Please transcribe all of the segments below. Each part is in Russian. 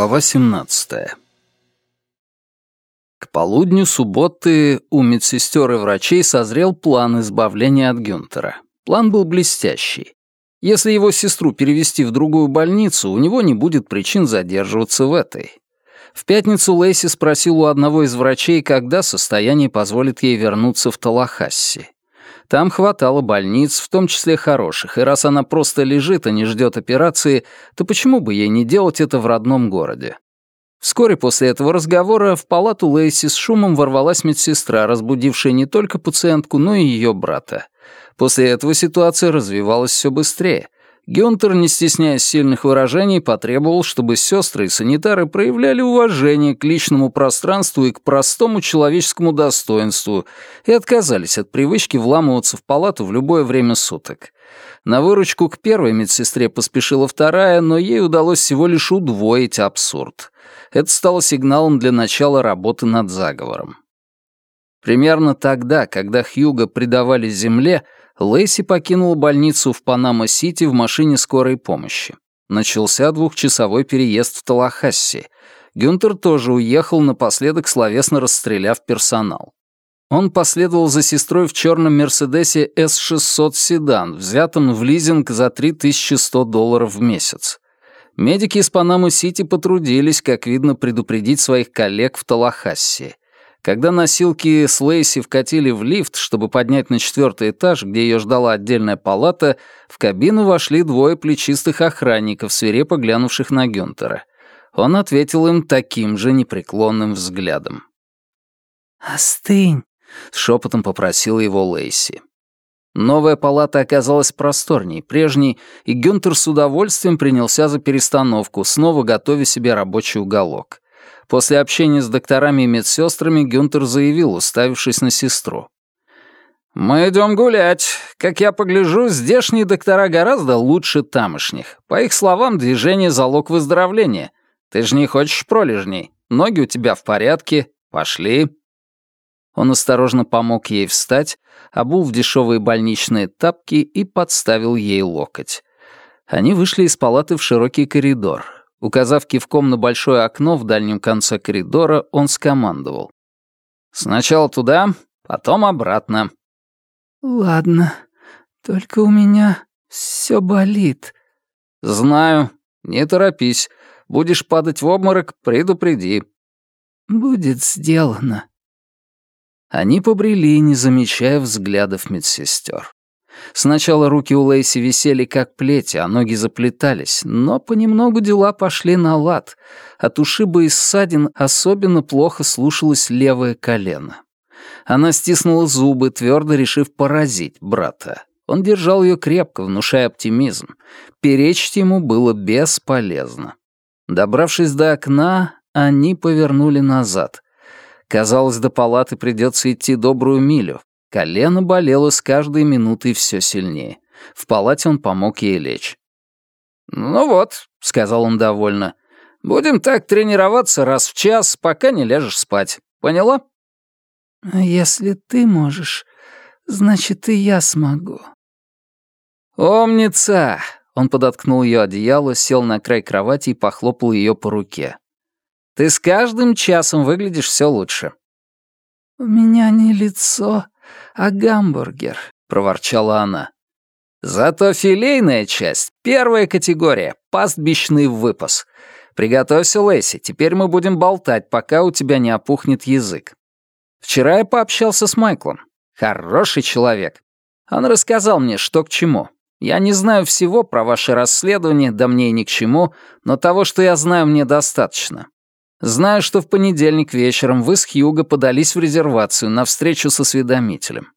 Глава 17. К полудню субботы у медсестер и врачей созрел план избавления от Гюнтера. План был блестящий. Если его сестру перевести в другую больницу, у него не будет причин задерживаться в этой. В пятницу Лейси спросил у одного из врачей, когда состояние позволит ей вернуться в Талахасси. Там хватало больниц, в том числе хороших, и раз она просто лежит, а не ждет операции, то почему бы ей не делать это в родном городе? Вскоре после этого разговора в палату Лейси с шумом ворвалась медсестра, разбудившая не только пациентку, но и ее брата. После этого ситуация развивалась все быстрее — Гюнтер, не стесняясь сильных выражений, потребовал, чтобы сестры и санитары проявляли уважение к личному пространству и к простому человеческому достоинству и отказались от привычки вламываться в палату в любое время суток. На выручку к первой медсестре поспешила вторая, но ей удалось всего лишь удвоить абсурд. Это стало сигналом для начала работы над заговором. Примерно тогда, когда Хьюга предавали земле, Лэйси покинула больницу в Панама-Сити в машине скорой помощи. Начался двухчасовой переезд в Таллахасси. Гюнтер тоже уехал, напоследок словесно расстреляв персонал. Он последовал за сестрой в черном Мерседесе S600 седан, взятом в лизинг за 3100 долларов в месяц. Медики из Панамы-Сити потрудились, как видно, предупредить своих коллег в Талахасси. Когда носилки с Лейси вкатили в лифт, чтобы поднять на четвертый этаж, где ее ждала отдельная палата, в кабину вошли двое плечистых охранников, свирепо глянувших на Гюнтера. Он ответил им таким же непреклонным взглядом. «Остынь», — шепотом попросила его Лейси. Новая палата оказалась просторней прежней, и Гюнтер с удовольствием принялся за перестановку, снова готовя себе рабочий уголок. После общения с докторами и медсестрами Гюнтер заявил, уставившись на сестру. «Мы идем гулять. Как я погляжу, здешние доктора гораздо лучше тамошних. По их словам, движение — залог выздоровления. Ты же не хочешь пролежней. Ноги у тебя в порядке. Пошли». Он осторожно помог ей встать, обул в дешевые больничные тапки и подставил ей локоть. Они вышли из палаты в широкий коридор. Указав кивком на большое окно в дальнем конце коридора, он скомандовал. «Сначала туда, потом обратно». «Ладно, только у меня все болит». «Знаю. Не торопись. Будешь падать в обморок, предупреди». «Будет сделано». Они побрели, не замечая взглядов медсестер. Сначала руки у Лейси висели как плети, а ноги заплетались, но понемногу дела пошли на лад. От ушиба и ссадин особенно плохо слушалось левое колено. Она стиснула зубы, твердо решив поразить брата. Он держал ее крепко, внушая оптимизм. Перечить ему было бесполезно. Добравшись до окна, они повернули назад. Казалось, до палаты придется идти добрую милю, Колено болело с каждой минутой все сильнее. В палате он помог ей лечь. «Ну вот», — сказал он довольно, — «будем так тренироваться раз в час, пока не ляжешь спать. Поняла?» «Если ты можешь, значит, и я смогу». «Умница!» Он подоткнул ее одеяло, сел на край кровати и похлопал ее по руке. «Ты с каждым часом выглядишь все лучше». «У меня не лицо, а гамбургер», — проворчала она. «Зато филейная часть — первая категория, пастбищный выпас. Приготовься, Лэйси, теперь мы будем болтать, пока у тебя не опухнет язык. Вчера я пообщался с Майклом. Хороший человек. Он рассказал мне, что к чему. Я не знаю всего про ваше расследование, да мне и ни к чему, но того, что я знаю, мне достаточно. Знаю, что в понедельник вечером вы с Хьюго подались в резервацию на встречу со осведомителем.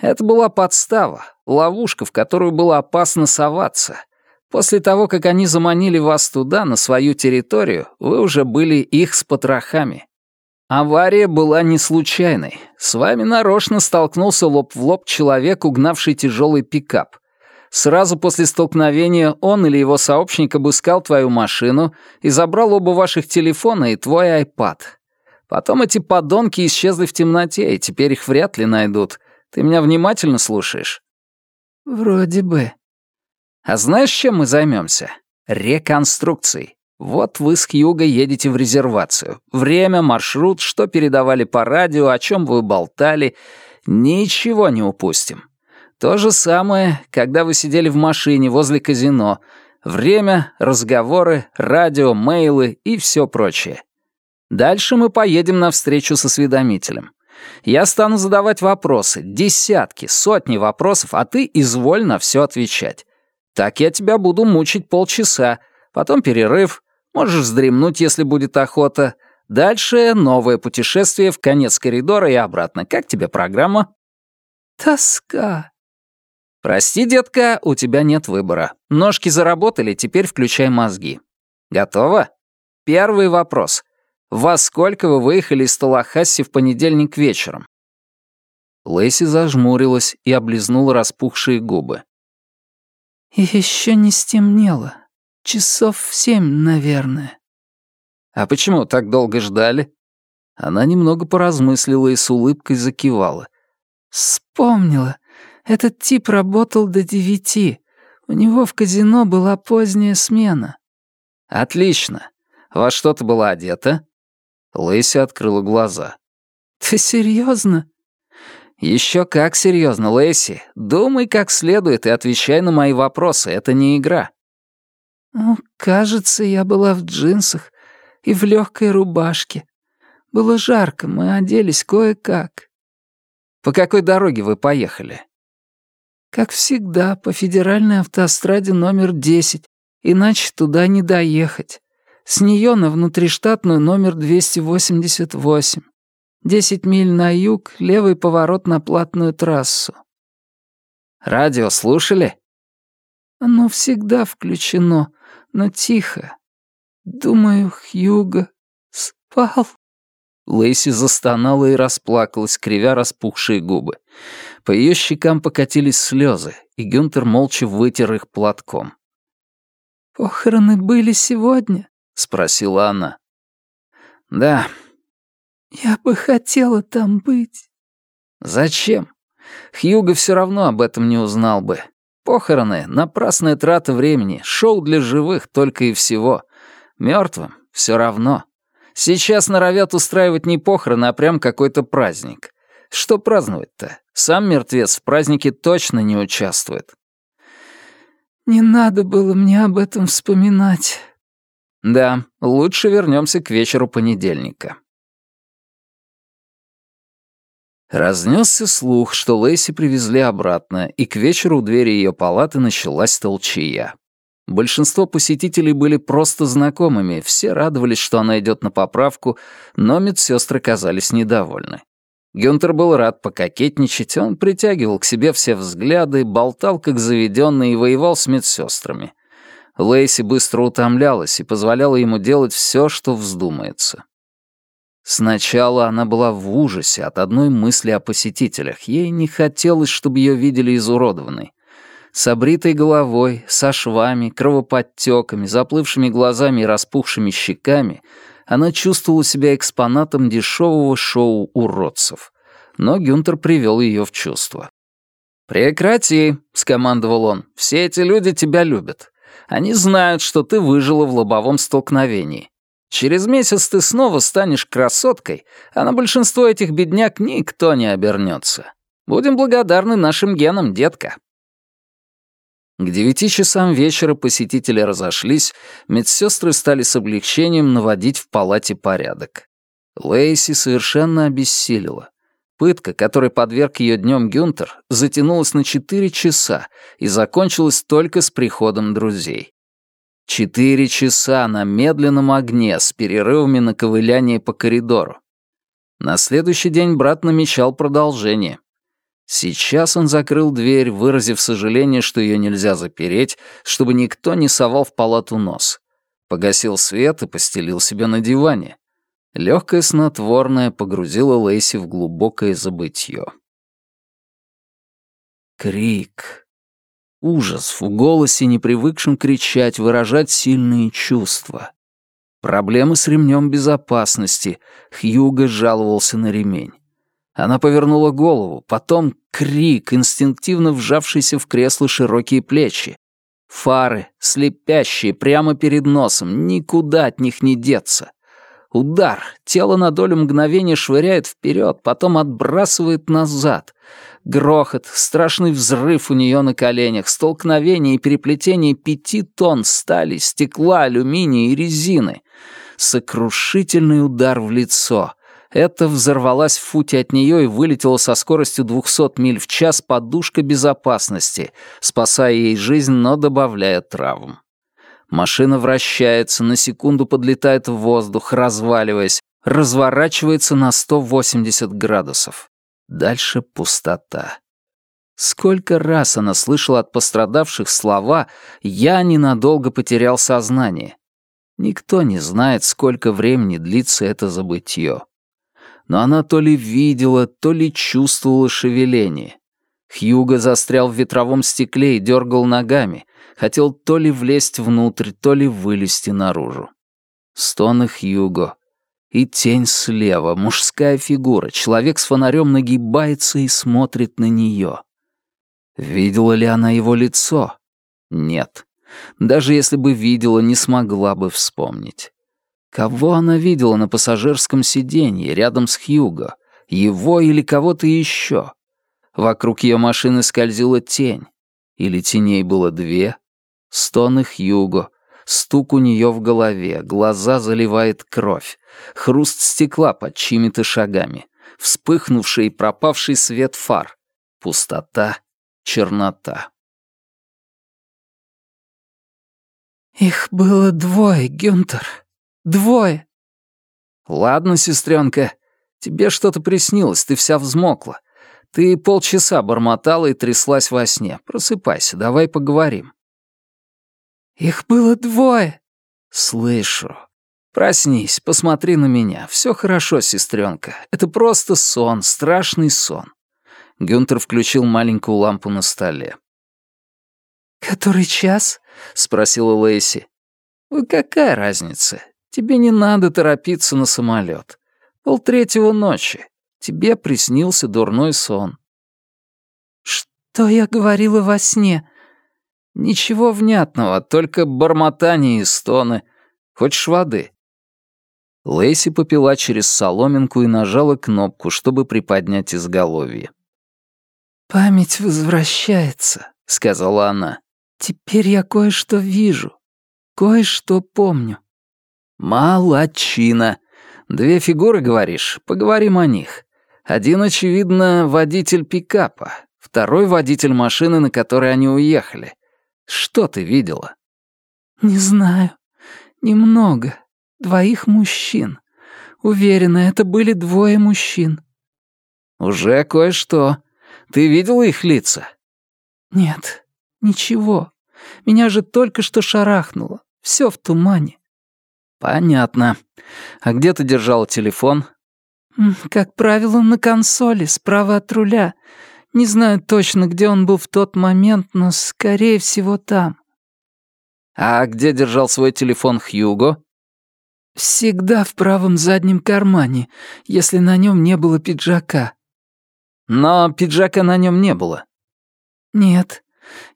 Это была подстава, ловушка, в которую было опасно соваться. После того, как они заманили вас туда, на свою территорию, вы уже были их с потрохами. Авария была не случайной. С вами нарочно столкнулся лоб в лоб человек, угнавший тяжелый пикап. Сразу после столкновения он или его сообщник обыскал твою машину и забрал оба ваших телефона и твой айпад. Потом эти подонки исчезли в темноте, и теперь их вряд ли найдут. Ты меня внимательно слушаешь?» «Вроде бы». «А знаешь, чем мы займемся? Реконструкцией. Вот вы с Хьюго едете в резервацию. Время, маршрут, что передавали по радио, о чем вы болтали. Ничего не упустим. То же самое, когда вы сидели в машине возле казино. Время, разговоры, радио, мейлы и все прочее. Дальше мы поедем на встречу с осведомителем. Я стану задавать вопросы, десятки, сотни вопросов, а ты изволь на все отвечать. Так я тебя буду мучить полчаса, потом перерыв, можешь вздремнуть, если будет охота. Дальше новое путешествие в конец коридора и обратно. Как тебе программа? Тоска. Прости, детка, у тебя нет выбора. Ножки заработали, теперь включай мозги. Готово? Первый вопрос. Во сколько вы выехали из Талахасси в понедельник вечером? Лэйси зажмурилась и облизнула распухшие губы. Еще не стемнело. Часов в семь, наверное. А почему так долго ждали? Она немного поразмыслила и с улыбкой закивала. Вспомнила. Этот тип работал до девяти. У него в казино была поздняя смена. Отлично. Во что ты была одета? Лэйси открыла глаза. Ты серьезно? Еще как серьезно, Лэйси. Думай как следует и отвечай на мои вопросы. Это не игра. Ну, кажется, я была в джинсах и в легкой рубашке. Было жарко, мы оделись кое-как. По какой дороге вы поехали? Как всегда, по федеральной автостраде номер 10, иначе туда не доехать. С нее на внутриштатную номер 288. Десять миль на юг, левый поворот на платную трассу. Радио слушали? Оно всегда включено, но тихо. Думаю, Хьюго спал. Лейси застонала и расплакалась, кривя распухшие губы. По ее щекам покатились слезы, и Гюнтер молча вытер их платком. «Похороны были сегодня?» — спросила она. «Да». «Я бы хотела там быть». «Зачем? Хьюго все равно об этом не узнал бы. Похороны — напрасная трата времени, шоу для живых только и всего. Мертвым все равно». Сейчас норовят устраивать не похороны, а прям какой-то праздник. Что праздновать-то? Сам мертвец в празднике точно не участвует. Не надо было мне об этом вспоминать. Да, лучше вернемся к вечеру понедельника. Разнесся слух, что Лэйси привезли обратно, и к вечеру у двери ее палаты началась толчья. Большинство посетителей были просто знакомыми, все радовались, что она идет на поправку, но медсестры казались недовольны. Гюнтер был рад пококетничать, он притягивал к себе все взгляды, болтал как заведенный и воевал с медсестрами. Лейси быстро утомлялась и позволяла ему делать все, что вздумается. Сначала она была в ужасе от одной мысли о посетителях. Ей не хотелось, чтобы ее видели изуродованной с обритой головой, со швами, кровоподтеками, заплывшими глазами и распухшими щеками, она чувствовала себя экспонатом дешевого шоу уродцев. Но Гюнтер привел ее в чувство. «Прекрати», — скомандовал он, — «все эти люди тебя любят. Они знают, что ты выжила в лобовом столкновении. Через месяц ты снова станешь красоткой, а на большинство этих бедняк никто не обернется. Будем благодарны нашим генам, детка». К девяти часам вечера посетители разошлись, медсестры стали с облегчением наводить в палате порядок. Лейси совершенно обессилила. Пытка, которой подверг ее днем Гюнтер, затянулась на четыре часа и закончилась только с приходом друзей. Четыре часа на медленном огне с перерывами на ковыляние по коридору. На следующий день брат намечал продолжение. Сейчас он закрыл дверь, выразив сожаление, что ее нельзя запереть, чтобы никто не совал в палату нос. Погасил свет и постелил себя на диване. Легкое снотворное погрузило Лейси в глубокое забытье. Крик. Ужас в голосе, не привыкшем кричать, выражать сильные чувства. Проблемы с ремнем безопасности. Хьюго жаловался на ремень. Она повернула голову, потом крик, инстинктивно вжавшийся в кресло широкие плечи. Фары, слепящие, прямо перед носом, никуда от них не деться. Удар, тело на долю мгновения швыряет вперед, потом отбрасывает назад. Грохот, страшный взрыв у нее на коленях, столкновение и переплетение пяти тонн стали, стекла, алюминия и резины. Сокрушительный удар в лицо. Это взорвалась в футе от нее и вылетела со скоростью 200 миль в час подушка безопасности, спасая ей жизнь, но добавляя травм. Машина вращается, на секунду подлетает в воздух, разваливаясь, разворачивается на 180 градусов. Дальше пустота. Сколько раз она слышала от пострадавших слова «я ненадолго потерял сознание». Никто не знает, сколько времени длится это забытье но она то ли видела, то ли чувствовала шевеление. Хьюго застрял в ветровом стекле и дергал ногами, хотел то ли влезть внутрь, то ли вылезти наружу. Стоны Хьюго. И тень слева, мужская фигура, человек с фонарем нагибается и смотрит на нее. Видела ли она его лицо? Нет. Даже если бы видела, не смогла бы вспомнить. Кого она видела на пассажирском сиденье рядом с Хьюго? Его или кого-то еще? Вокруг ее машины скользила тень. Или теней было две? Стоны Хьюго. Стук у нее в голове, глаза заливает кровь. Хруст стекла под чьими-то шагами. Вспыхнувший и пропавший свет фар. Пустота, чернота. «Их было двое, Гюнтер», Двое. Ладно, сестренка, тебе что-то приснилось, ты вся взмокла. Ты полчаса бормотала и тряслась во сне. Просыпайся, давай поговорим. Их было двое. Слышу. Проснись, посмотри на меня. Все хорошо, сестренка. Это просто сон, страшный сон. Гюнтер включил маленькую лампу на столе. «Который час?» — спросила Лейси. «Какая разница? Тебе не надо торопиться на самолет. Полтретьего ночи. Тебе приснился дурной сон. Что я говорила во сне? Ничего внятного, только бормотание и стоны. Хочешь воды? Лейси попила через соломинку и нажала кнопку, чтобы приподнять изголовье. «Память возвращается», — сказала она. «Теперь я кое-что вижу, кое-что помню. «Молодчина. Две фигуры, говоришь? Поговорим о них. Один, очевидно, водитель пикапа, второй — водитель машины, на которой они уехали. Что ты видела?» «Не знаю. Немного. Двоих мужчин. Уверена, это были двое мужчин». «Уже кое-что. Ты видела их лица?» «Нет, ничего. Меня же только что шарахнуло. Все в тумане. «Понятно. А где ты держал телефон?» «Как правило, на консоли, справа от руля. Не знаю точно, где он был в тот момент, но, скорее всего, там». «А где держал свой телефон Хьюго?» «Всегда в правом заднем кармане, если на нем не было пиджака». «Но пиджака на нем не было». «Нет.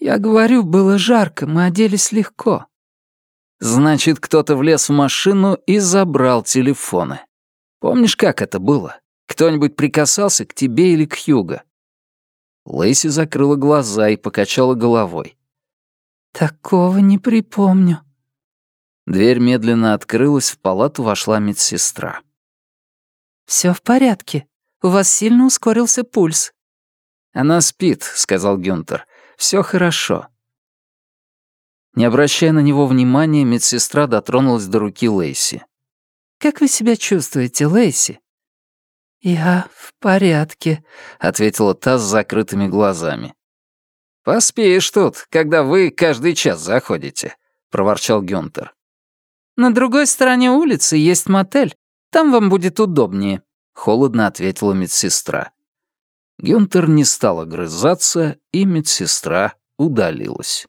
Я говорю, было жарко, мы оделись легко». Значит, кто-то влез в машину и забрал телефоны. Помнишь, как это было? Кто-нибудь прикасался к тебе или к Хьюго?» Лейси закрыла глаза и покачала головой. «Такого не припомню». Дверь медленно открылась, в палату вошла медсестра. «Все в порядке. У вас сильно ускорился пульс». «Она спит», — сказал Гюнтер. «Все хорошо. Не обращая на него внимания, медсестра дотронулась до руки Лейси. «Как вы себя чувствуете, Лейси?» «Я в порядке», — ответила та с закрытыми глазами. «Поспеешь тут, когда вы каждый час заходите», — проворчал Гюнтер. «На другой стороне улицы есть мотель. Там вам будет удобнее», — холодно ответила медсестра. Гюнтер не стал огрызаться, и медсестра удалилась.